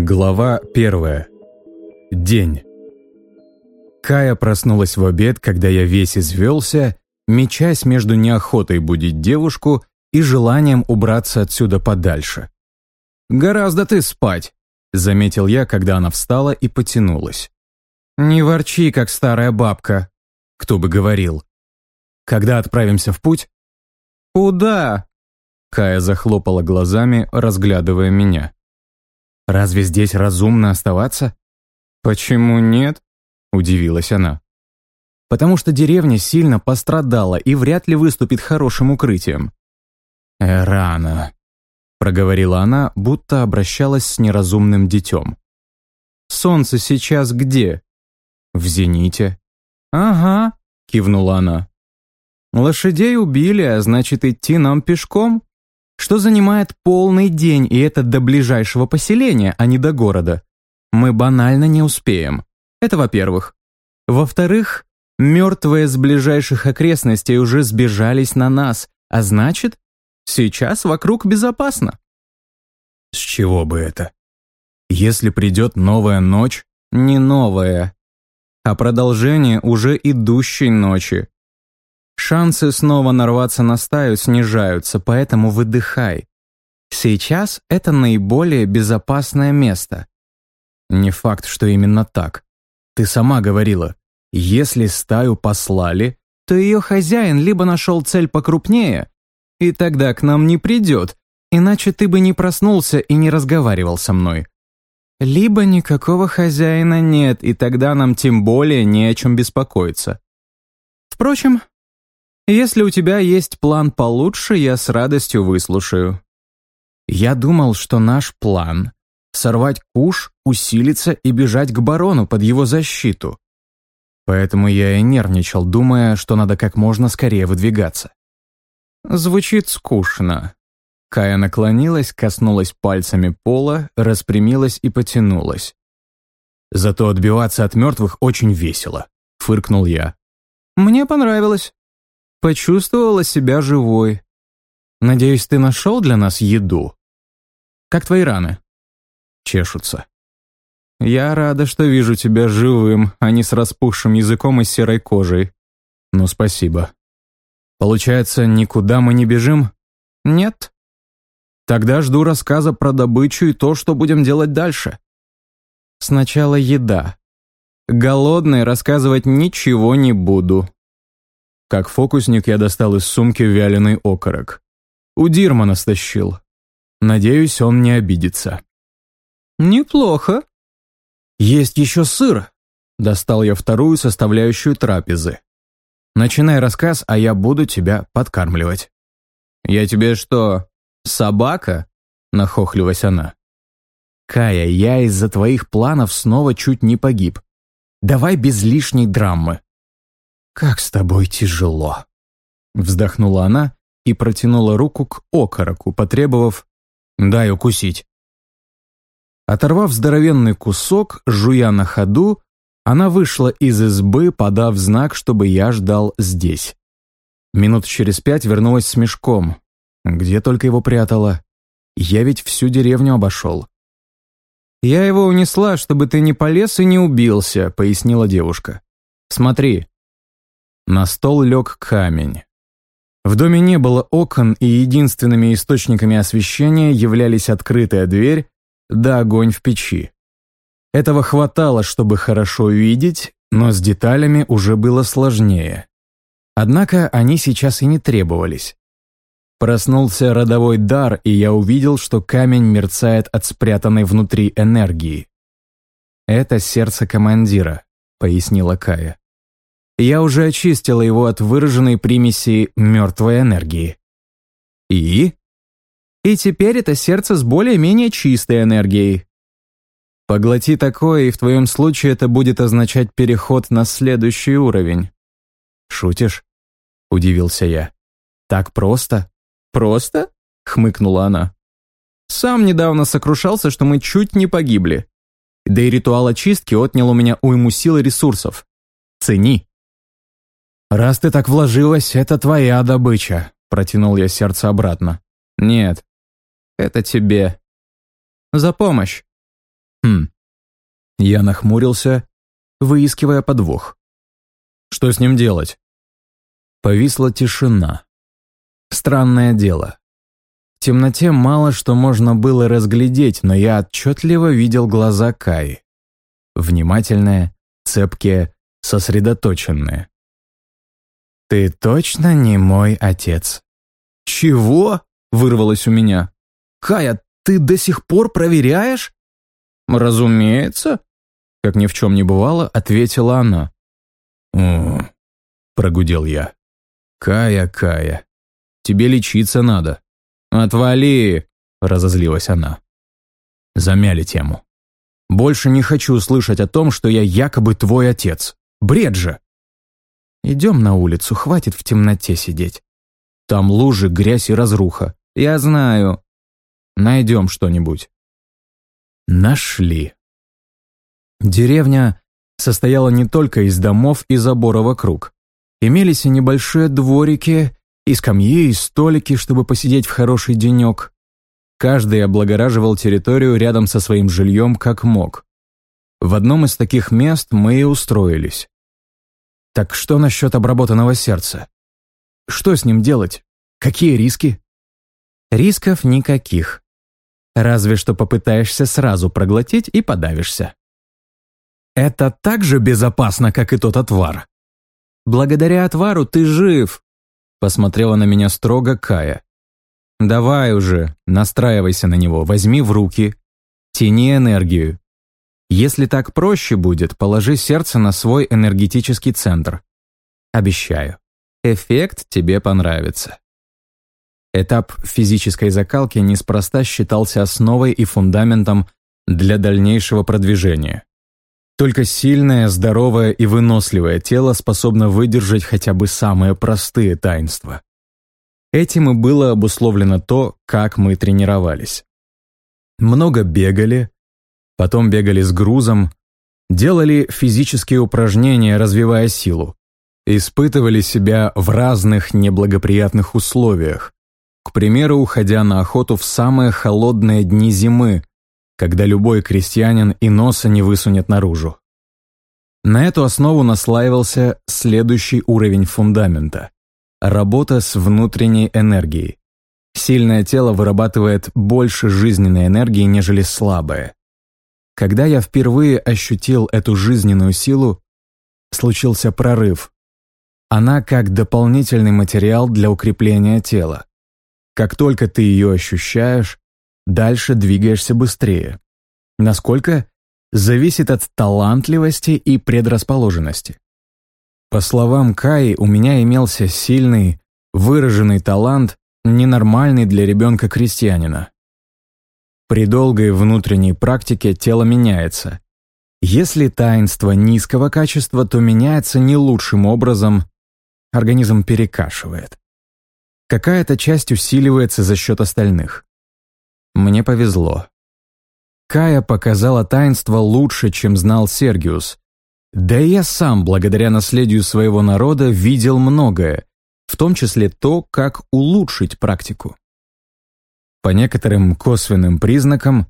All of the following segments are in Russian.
Глава первая. День. Кая проснулась в обед, когда я весь извелся, мечась между неохотой будить девушку и желанием убраться отсюда подальше. «Гораздо ты спать», — заметил я, когда она встала и потянулась. «Не ворчи, как старая бабка», — кто бы говорил. «Когда отправимся в путь?» «Куда?» Кая захлопала глазами, разглядывая меня. «Разве здесь разумно оставаться?» «Почему нет?» – удивилась она. «Потому что деревня сильно пострадала и вряд ли выступит хорошим укрытием». «Э, «Рано», – проговорила она, будто обращалась с неразумным детем. «Солнце сейчас где?» «В зените». «Ага», – кивнула она. «Лошадей убили, а значит, идти нам пешком?» Что занимает полный день, и это до ближайшего поселения, а не до города. Мы банально не успеем. Это во-первых. Во-вторых, мертвые с ближайших окрестностей уже сбежались на нас, а значит, сейчас вокруг безопасно. С чего бы это? Если придет новая ночь, не новая, а продолжение уже идущей ночи. Шансы снова нарваться на стаю снижаются, поэтому выдыхай. Сейчас это наиболее безопасное место. Не факт, что именно так. Ты сама говорила, если стаю послали, то ее хозяин либо нашел цель покрупнее, и тогда к нам не придет, иначе ты бы не проснулся и не разговаривал со мной. Либо никакого хозяина нет, и тогда нам тем более не о чем беспокоиться. Впрочем, если у тебя есть план получше, я с радостью выслушаю. Я думал, что наш план — сорвать куш, усилиться и бежать к барону под его защиту. Поэтому я и нервничал, думая, что надо как можно скорее выдвигаться. Звучит скучно. Кая наклонилась, коснулась пальцами пола, распрямилась и потянулась. «Зато отбиваться от мертвых очень весело», — фыркнул я. «Мне понравилось», Почувствовала себя живой. Надеюсь, ты нашел для нас еду? Как твои раны? Чешутся. Я рада, что вижу тебя живым, а не с распухшим языком и серой кожей. Ну, спасибо. Получается, никуда мы не бежим? Нет. Тогда жду рассказа про добычу и то, что будем делать дальше. Сначала еда. Голодный рассказывать ничего не буду. Как фокусник я достал из сумки вяленый окорок. У Дирмана стащил. Надеюсь, он не обидится. «Неплохо». «Есть еще сыр». Достал я вторую составляющую трапезы. «Начинай рассказ, а я буду тебя подкармливать». «Я тебе что, собака?» — нахохлилась она. «Кая, я из-за твоих планов снова чуть не погиб. Давай без лишней драмы. «Как с тобой тяжело!» Вздохнула она и протянула руку к окороку, потребовав «дай укусить». Оторвав здоровенный кусок, жуя на ходу, она вышла из избы, подав знак, чтобы я ждал здесь. Минут через пять вернулась с мешком. Где только его прятала. Я ведь всю деревню обошел. «Я его унесла, чтобы ты не полез и не убился», — пояснила девушка. «Смотри, на стол лег камень. В доме не было окон, и единственными источниками освещения являлись открытая дверь да огонь в печи. Этого хватало, чтобы хорошо видеть, но с деталями уже было сложнее. Однако они сейчас и не требовались. Проснулся родовой дар, и я увидел, что камень мерцает от спрятанной внутри энергии. «Это сердце командира», — пояснила Кая. Я уже очистила его от выраженной примеси мертвой энергии. И? И теперь это сердце с более-менее чистой энергией. Поглоти такое, и в твоем случае это будет означать переход на следующий уровень. Шутишь? Удивился я. Так просто? Просто? Хмыкнула она. Сам недавно сокрушался, что мы чуть не погибли. Да и ритуал очистки отнял у меня уйму сил и ресурсов. Цени. «Раз ты так вложилась, это твоя добыча», — протянул я сердце обратно. «Нет, это тебе. За помощь». Хм. Я нахмурился, выискивая подвох. Что с ним делать? Повисла тишина. Странное дело. В темноте мало что можно было разглядеть, но я отчетливо видел глаза Каи. Внимательные, цепкие, сосредоточенные. «Ты точно не мой отец?» «Чего?» — вырвалось у меня. «Кая, ты до сих пор проверяешь?» «Разумеется», — как ни в чем не бывало, ответила она. «О», — прогудел я. «Кая, Кая, тебе лечиться надо». «Отвали!» — разозлилась она. Замяли тему. «Больше не хочу слышать о том, что я якобы твой отец. Бред же!» «Идем на улицу, хватит в темноте сидеть. Там лужи, грязь и разруха. Я знаю. Найдем что-нибудь». Нашли. Деревня состояла не только из домов и забора вокруг. Имелись и небольшие дворики, и скамьи, и столики, чтобы посидеть в хороший денек. Каждый облагораживал территорию рядом со своим жильем как мог. В одном из таких мест мы и устроились. Так что насчет обработанного сердца? Что с ним делать? Какие риски? Рисков никаких. Разве что попытаешься сразу проглотить и подавишься. Это так же безопасно, как и тот отвар. Благодаря отвару ты жив, посмотрела на меня строго Кая. Давай уже, настраивайся на него, возьми в руки, тяни энергию. Если так проще будет, положи сердце на свой энергетический центр. Обещаю, эффект тебе понравится. Этап физической закалки неспроста считался основой и фундаментом для дальнейшего продвижения. Только сильное, здоровое и выносливое тело способно выдержать хотя бы самые простые таинства. Этим и было обусловлено то, как мы тренировались. Много бегали, потом бегали с грузом, делали физические упражнения, развивая силу, испытывали себя в разных неблагоприятных условиях, к примеру, уходя на охоту в самые холодные дни зимы, когда любой крестьянин и носа не высунет наружу. На эту основу наслаивался следующий уровень фундамента – работа с внутренней энергией. Сильное тело вырабатывает больше жизненной энергии, нежели слабое. Когда я впервые ощутил эту жизненную силу, случился прорыв. Она как дополнительный материал для укрепления тела. Как только ты ее ощущаешь, дальше двигаешься быстрее. Насколько? Зависит от талантливости и предрасположенности. По словам Каи, у меня имелся сильный, выраженный талант, ненормальный для ребенка-крестьянина. При долгой внутренней практике тело меняется. Если таинство низкого качества, то меняется не лучшим образом, организм перекашивает. Какая-то часть усиливается за счет остальных. Мне повезло. Кая показала таинство лучше, чем знал Сергиус. Да и я сам, благодаря наследию своего народа, видел многое, в том числе то, как улучшить практику. По некоторым косвенным признакам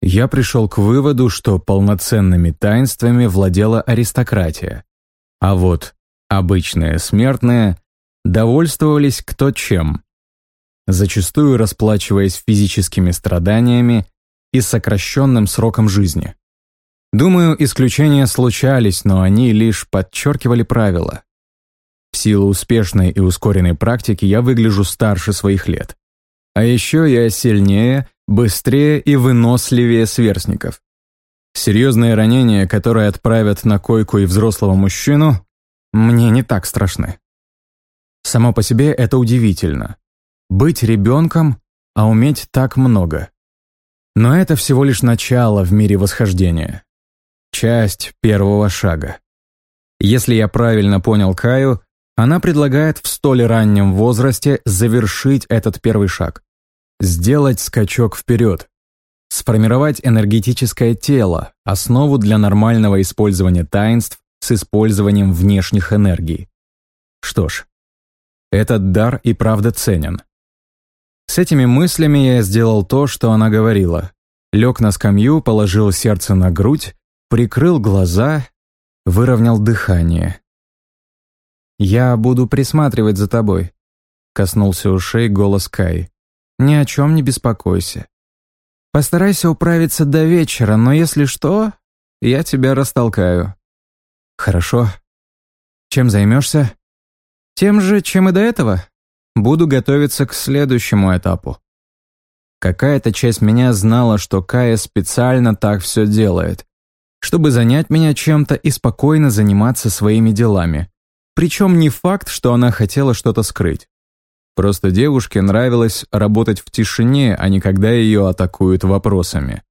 я пришел к выводу, что полноценными таинствами владела аристократия, а вот обычные смертные довольствовались кто чем, зачастую расплачиваясь физическими страданиями и сокращенным сроком жизни. Думаю, исключения случались, но они лишь подчеркивали правила. В силу успешной и ускоренной практики я выгляжу старше своих лет. А еще я сильнее, быстрее и выносливее сверстников. Серьезные ранения, которые отправят на койку и взрослого мужчину, мне не так страшны. Само по себе это удивительно. Быть ребенком, а уметь так много. Но это всего лишь начало в мире восхождения. Часть первого шага. Если я правильно понял Каю, она предлагает в столь раннем возрасте завершить этот первый шаг сделать скачок вперед, сформировать энергетическое тело, основу для нормального использования таинств с использованием внешних энергий. Что ж, этот дар и правда ценен. С этими мыслями я сделал то, что она говорила. Лег на скамью, положил сердце на грудь, прикрыл глаза, выровнял дыхание. «Я буду присматривать за тобой», — коснулся ушей голос Кай. «Ни о чем не беспокойся. Постарайся управиться до вечера, но если что, я тебя растолкаю». «Хорошо. Чем займешься?» «Тем же, чем и до этого. Буду готовиться к следующему этапу». Какая-то часть меня знала, что Кая специально так все делает, чтобы занять меня чем-то и спокойно заниматься своими делами. Причем не факт, что она хотела что-то скрыть. Просто девушке нравилось работать в тишине, а не когда ее атакуют вопросами.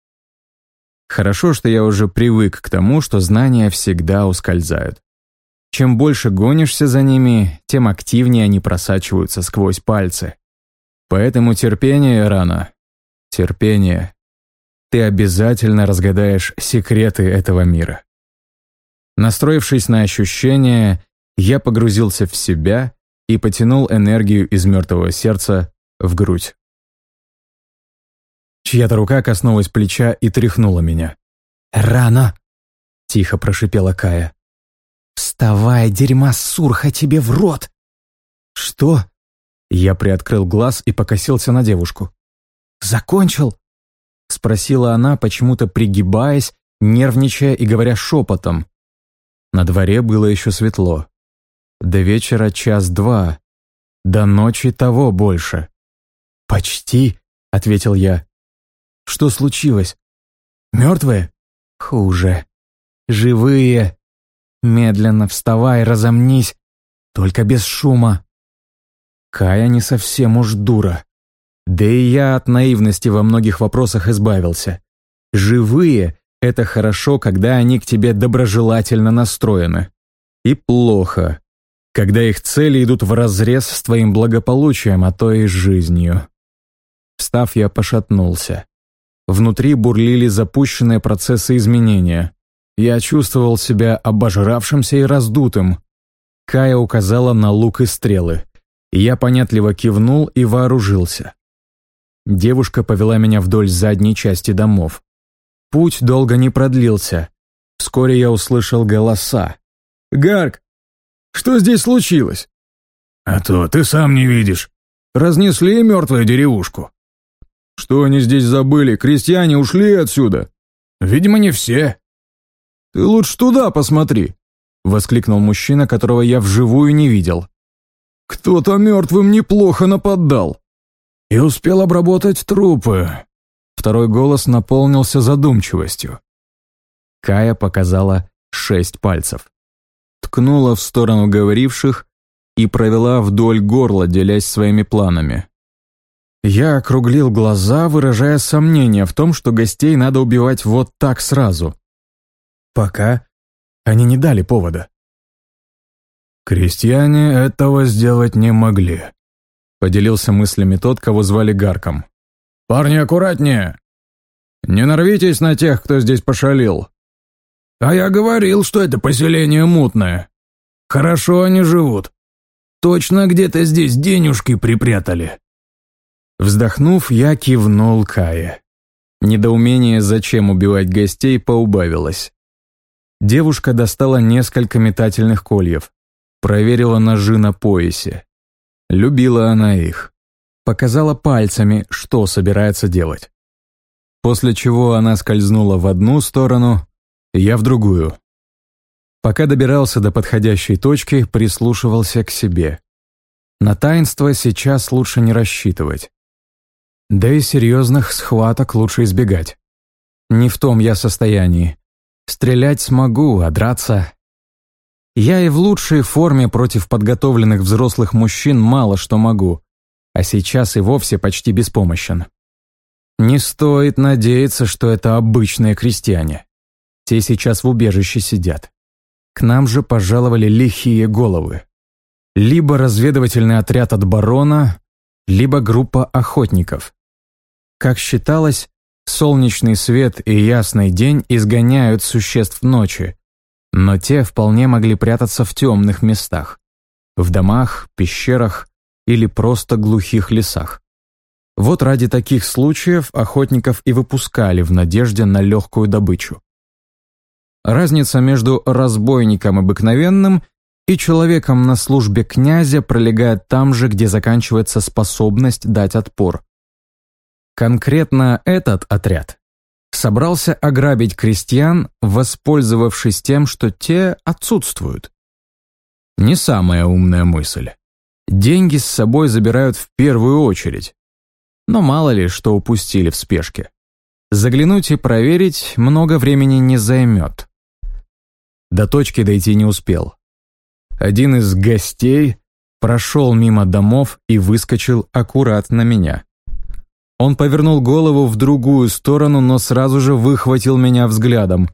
Хорошо, что я уже привык к тому, что знания всегда ускользают. Чем больше гонишься за ними, тем активнее они просачиваются сквозь пальцы. Поэтому терпение рано. Терпение. Ты обязательно разгадаешь секреты этого мира. Настроившись на ощущения, я погрузился в себя и потянул энергию из мертвого сердца в грудь. Чья-то рука коснулась плеча и тряхнула меня. «Рано!» — тихо прошипела Кая. «Вставай, дерьма сурха тебе в рот!» «Что?» Я приоткрыл глаз и покосился на девушку. «Закончил?» — спросила она, почему-то пригибаясь, нервничая и говоря шепотом. На дворе было еще светло. До вечера час-два. До ночи того больше. «Почти», — ответил я. «Что случилось? Мертвые?» «Хуже. Живые. Медленно вставай, разомнись. Только без шума». Кая не совсем уж дура. Да и я от наивности во многих вопросах избавился. Живые — это хорошо, когда они к тебе доброжелательно настроены. И плохо, когда их цели идут вразрез с твоим благополучием, а то и жизнью. Встав, я пошатнулся. Внутри бурлили запущенные процессы изменения. Я чувствовал себя обожравшимся и раздутым. Кая указала на лук и стрелы. Я понятливо кивнул и вооружился. Девушка повела меня вдоль задней части домов. Путь долго не продлился. Вскоре я услышал голоса. «Гарк, что здесь случилось?» «А то ты сам не видишь. Разнесли мертвую деревушку». «Что они здесь забыли? Крестьяне ушли отсюда?» «Видимо, не все». «Ты лучше туда посмотри», — воскликнул мужчина, которого я вживую не видел. «Кто-то мертвым неплохо нападал». «И успел обработать трупы». Второй голос наполнился задумчивостью. Кая показала шесть пальцев ткнула в сторону говоривших и провела вдоль горла, делясь своими планами. Я округлил глаза, выражая сомнение в том, что гостей надо убивать вот так сразу. Пока они не дали повода. «Крестьяне этого сделать не могли», — поделился мыслями тот, кого звали Гарком. «Парни, аккуратнее! Не нарвитесь на тех, кто здесь пошалил. А я говорил, что это поселение мутное. Хорошо они живут. Точно где-то здесь денежки припрятали. Вздохнув, я кивнул Кае. Недоумение, зачем убивать гостей, поубавилось. Девушка достала несколько метательных кольев, проверила ножи на поясе. Любила она их. Показала пальцами, что собирается делать. После чего она скользнула в одну сторону, я в другую. Пока добирался до подходящей точки, прислушивался к себе. На таинство сейчас лучше не рассчитывать. Да и серьезных схваток лучше избегать. Не в том я состоянии. Стрелять смогу, а драться... Я и в лучшей форме против подготовленных взрослых мужчин мало что могу, а сейчас и вовсе почти беспомощен. Не стоит надеяться, что это обычные крестьяне. Те сейчас в убежище сидят. К нам же пожаловали лихие головы. Либо разведывательный отряд от барона, либо группа охотников. Как считалось, солнечный свет и ясный день изгоняют существ ночи, но те вполне могли прятаться в темных местах, в домах, пещерах или просто глухих лесах. Вот ради таких случаев охотников и выпускали в надежде на легкую добычу. Разница между разбойником обыкновенным и человеком на службе князя пролегает там же, где заканчивается способность дать отпор. Конкретно этот отряд собрался ограбить крестьян, воспользовавшись тем, что те отсутствуют. Не самая умная мысль. Деньги с собой забирают в первую очередь. Но мало ли, что упустили в спешке. Заглянуть и проверить много времени не займет. До точки дойти не успел. Один из гостей прошел мимо домов и выскочил аккуратно на меня. Он повернул голову в другую сторону, но сразу же выхватил меня взглядом.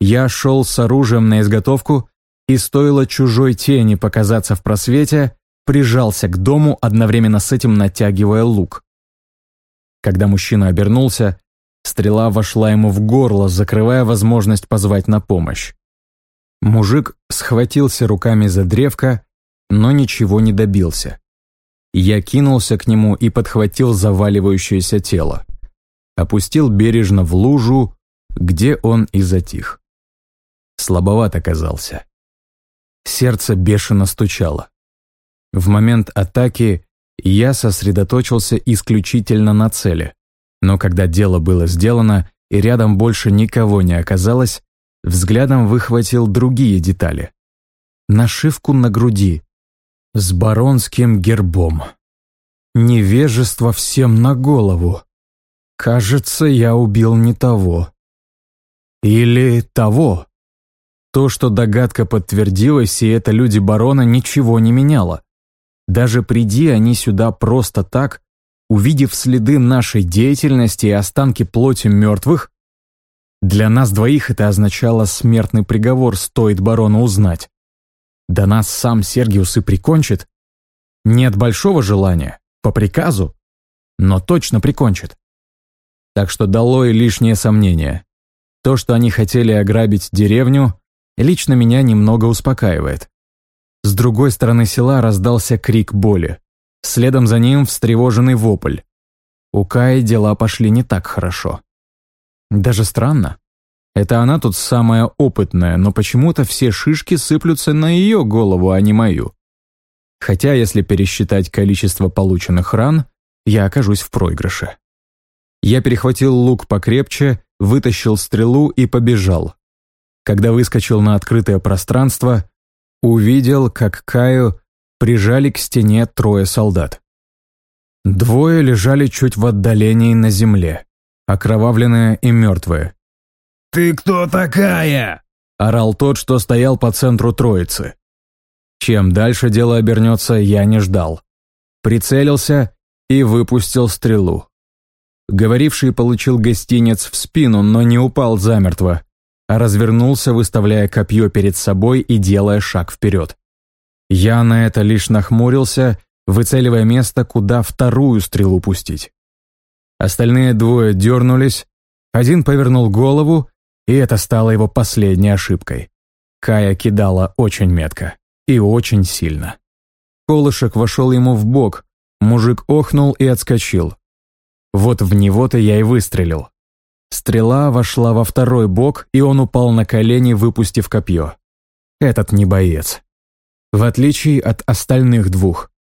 Я шел с оружием на изготовку, и стоило чужой тени показаться в просвете, прижался к дому, одновременно с этим натягивая лук. Когда мужчина обернулся, стрела вошла ему в горло, закрывая возможность позвать на помощь. Мужик схватился руками за древко, но ничего не добился. Я кинулся к нему и подхватил заваливающееся тело. Опустил бережно в лужу, где он и затих. Слабоват оказался. Сердце бешено стучало. В момент атаки я сосредоточился исключительно на цели. Но когда дело было сделано и рядом больше никого не оказалось, взглядом выхватил другие детали. Нашивку на груди, с баронским гербом. Невежество всем на голову. Кажется, я убил не того. Или того. То, что догадка подтвердилась, и это люди барона, ничего не меняло. Даже приди они сюда просто так, увидев следы нашей деятельности и останки плоти мертвых, для нас двоих это означало смертный приговор, стоит барону узнать. Да нас сам Сергиус и прикончит. Нет большого желания, по приказу, но точно прикончит. Так что долой лишнее сомнение. То, что они хотели ограбить деревню, лично меня немного успокаивает. С другой стороны села раздался крик боли. Следом за ним встревоженный вопль. У Каи дела пошли не так хорошо. Даже странно. Это она тут самая опытная, но почему-то все шишки сыплются на ее голову, а не мою. Хотя, если пересчитать количество полученных ран, я окажусь в проигрыше. Я перехватил лук покрепче, вытащил стрелу и побежал. Когда выскочил на открытое пространство, увидел, как Каю прижали к стене трое солдат. Двое лежали чуть в отдалении на земле, окровавленные и мертвые. «Ты кто такая?» – орал тот, что стоял по центру троицы. Чем дальше дело обернется, я не ждал. Прицелился и выпустил стрелу. Говоривший получил гостинец в спину, но не упал замертво, а развернулся, выставляя копье перед собой и делая шаг вперед. Я на это лишь нахмурился, выцеливая место, куда вторую стрелу пустить. Остальные двое дернулись, один повернул голову и это стало его последней ошибкой. Кая кидала очень метко и очень сильно. Колышек вошел ему в бок, мужик охнул и отскочил. Вот в него-то я и выстрелил. Стрела вошла во второй бок, и он упал на колени, выпустив копье. Этот не боец. В отличие от остальных двух.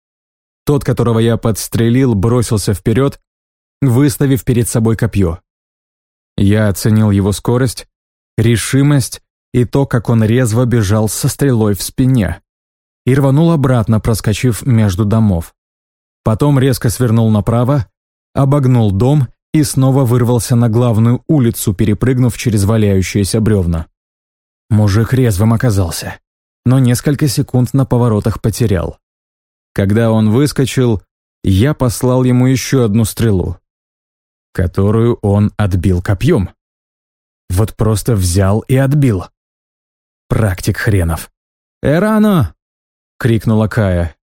Тот, которого я подстрелил, бросился вперед, выставив перед собой копье. Я оценил его скорость решимость и то, как он резво бежал со стрелой в спине. И рванул обратно, проскочив между домов. Потом резко свернул направо, обогнул дом и снова вырвался на главную улицу, перепрыгнув через валяющиеся бревна. Мужик резвым оказался, но несколько секунд на поворотах потерял. Когда он выскочил, я послал ему еще одну стрелу, которую он отбил копьем. Вот просто взял и отбил. Практик хренов. «Эрано!» — крикнула Кая.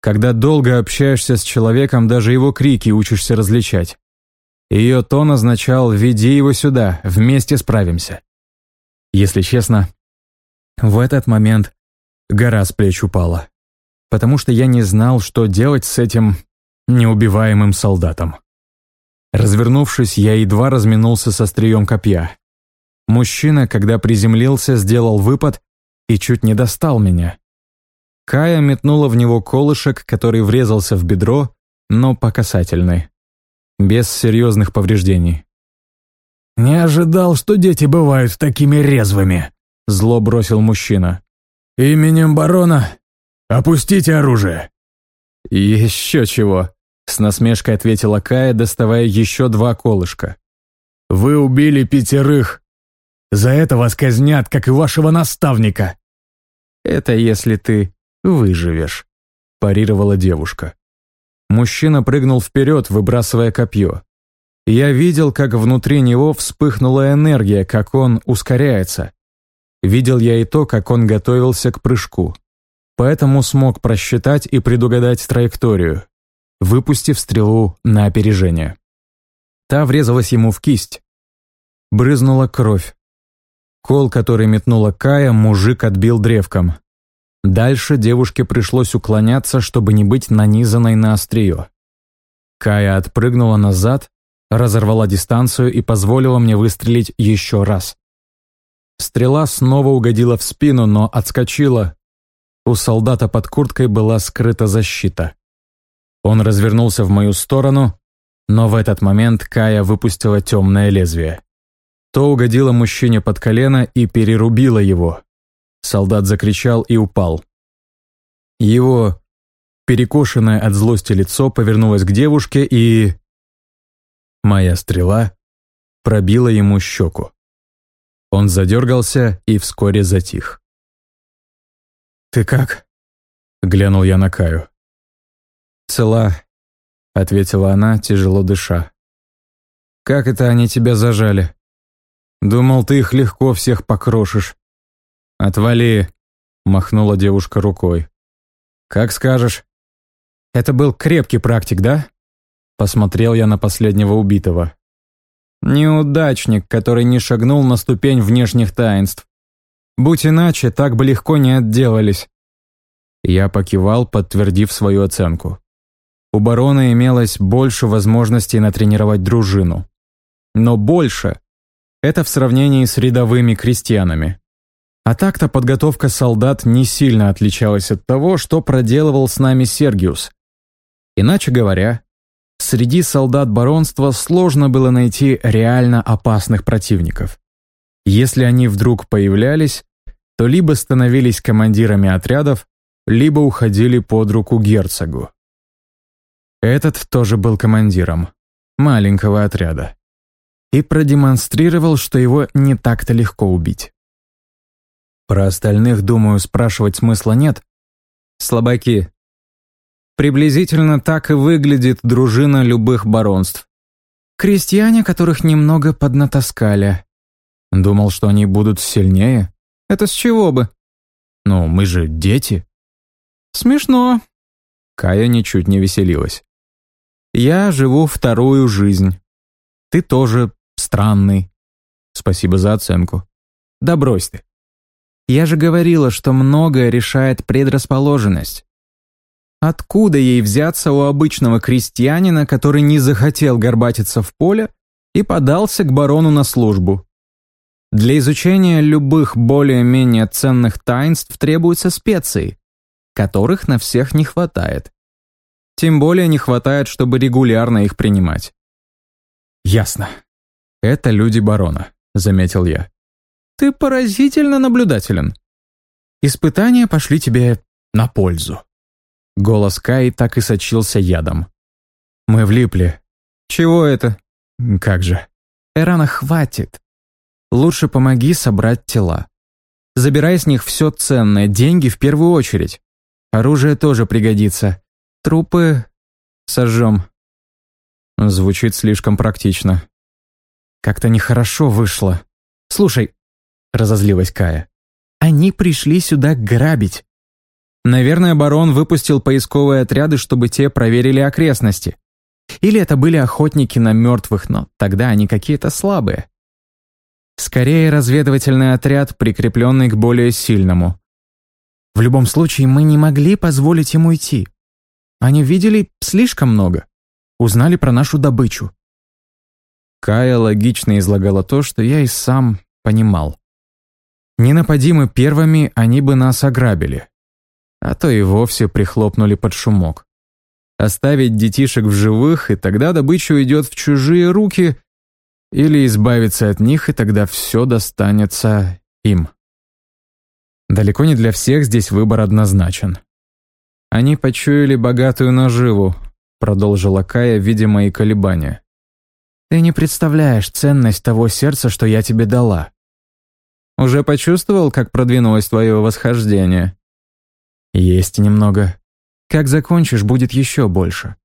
Когда долго общаешься с человеком, даже его крики учишься различать. Ее тон означал «веди его сюда, вместе справимся». Если честно, в этот момент гора с плеч упала, потому что я не знал, что делать с этим неубиваемым солдатом. Развернувшись, я едва разминулся со стрием копья. Мужчина, когда приземлился, сделал выпад и чуть не достал меня. Кая метнула в него колышек, который врезался в бедро, но по касательной. Без серьезных повреждений. «Не ожидал, что дети бывают такими резвыми», — зло бросил мужчина. «Именем барона опустите оружие». «Еще чего», — с насмешкой ответила Кая, доставая еще два колышка. «Вы убили пятерых. За это вас казнят, как и вашего наставника». «Это если ты выживешь», — парировала девушка. Мужчина прыгнул вперед, выбрасывая копье. Я видел, как внутри него вспыхнула энергия, как он ускоряется. Видел я и то, как он готовился к прыжку. Поэтому смог просчитать и предугадать траекторию, выпустив стрелу на опережение. Та врезалась ему в кисть. Брызнула кровь. Кол, который метнула Кая, мужик отбил древком. Дальше девушке пришлось уклоняться, чтобы не быть нанизанной на острие. Кая отпрыгнула назад, разорвала дистанцию и позволила мне выстрелить еще раз. Стрела снова угодила в спину, но отскочила. У солдата под курткой была скрыта защита. Он развернулся в мою сторону, но в этот момент Кая выпустила темное лезвие. То угодило мужчине под колено и перерубило его. Солдат закричал и упал. Его перекошенное от злости лицо повернулось к девушке и... Моя стрела пробила ему щеку. Он задергался и вскоре затих. «Ты как?» — глянул я на Каю. «Цела», — ответила она, тяжело дыша. «Как это они тебя зажали? Думал, ты их легко всех покрошишь». «Отвали», — махнула девушка рукой. «Как скажешь». «Это был крепкий практик, да?» Посмотрел я на последнего убитого. Неудачник, который не шагнул на ступень внешних таинств. Будь иначе, так бы легко не отделались. Я покивал, подтвердив свою оценку. У барона имелось больше возможностей натренировать дружину. Но больше — это в сравнении с рядовыми крестьянами. А так-то подготовка солдат не сильно отличалась от того, что проделывал с нами Сергиус. Иначе говоря, среди солдат баронства сложно было найти реально опасных противников. Если они вдруг появлялись, то либо становились командирами отрядов, либо уходили под руку герцогу. Этот тоже был командиром маленького отряда и продемонстрировал, что его не так-то легко убить. Про остальных, думаю, спрашивать смысла нет. Слабаки. Приблизительно так и выглядит дружина любых баронств. Крестьяне, которых немного поднатаскали. Думал, что они будут сильнее. Это с чего бы? Ну, мы же дети. Смешно. Кая ничуть не веселилась. Я живу вторую жизнь. Ты тоже странный. Спасибо за оценку. Да брось ты. Я же говорила, что многое решает предрасположенность. Откуда ей взяться у обычного крестьянина, который не захотел горбатиться в поле и подался к барону на службу? Для изучения любых более-менее ценных таинств требуются специи, которых на всех не хватает. Тем более не хватает, чтобы регулярно их принимать. «Ясно. Это люди барона», — заметил я. Ты поразительно наблюдателен. Испытания пошли тебе на пользу. Голос Кай так и сочился ядом. Мы влипли. Чего это? Как же. Эрана хватит. Лучше помоги собрать тела. Забирай с них все ценное, деньги в первую очередь. Оружие тоже пригодится. Трупы сожжем. Звучит слишком практично. Как-то нехорошо вышло. Слушай, — разозлилась Кая. «Они пришли сюда грабить. Наверное, барон выпустил поисковые отряды, чтобы те проверили окрестности. Или это были охотники на мертвых, но тогда они какие-то слабые. Скорее, разведывательный отряд, прикрепленный к более сильному. В любом случае, мы не могли позволить ему уйти. Они видели слишком много. Узнали про нашу добычу. Кая логично излагала то, что я и сам понимал. Не напади мы первыми, они бы нас ограбили. А то и вовсе прихлопнули под шумок. Оставить детишек в живых, и тогда добыча уйдет в чужие руки, или избавиться от них, и тогда все достанется им. Далеко не для всех здесь выбор однозначен. Они почуяли богатую наживу, продолжила Кая, видя мои колебания. Ты не представляешь ценность того сердца, что я тебе дала. Уже почувствовал, как продвинулось твое восхождение? Есть немного. Как закончишь, будет еще больше.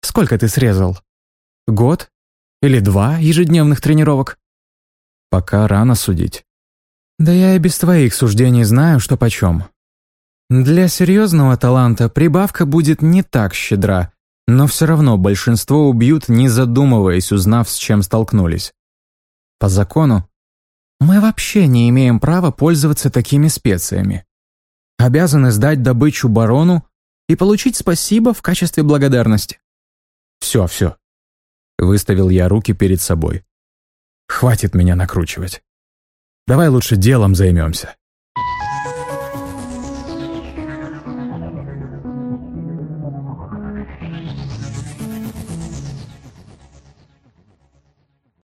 Сколько ты срезал? Год? Или два ежедневных тренировок? Пока рано судить. Да я и без твоих суждений знаю, что почем. Для серьезного таланта прибавка будет не так щедра, но все равно большинство убьют, не задумываясь, узнав, с чем столкнулись. По закону мы вообще не имеем права пользоваться такими специями. Обязаны сдать добычу барону и получить спасибо в качестве благодарности. Все, все. Выставил я руки перед собой. Хватит меня накручивать. Давай лучше делом займемся.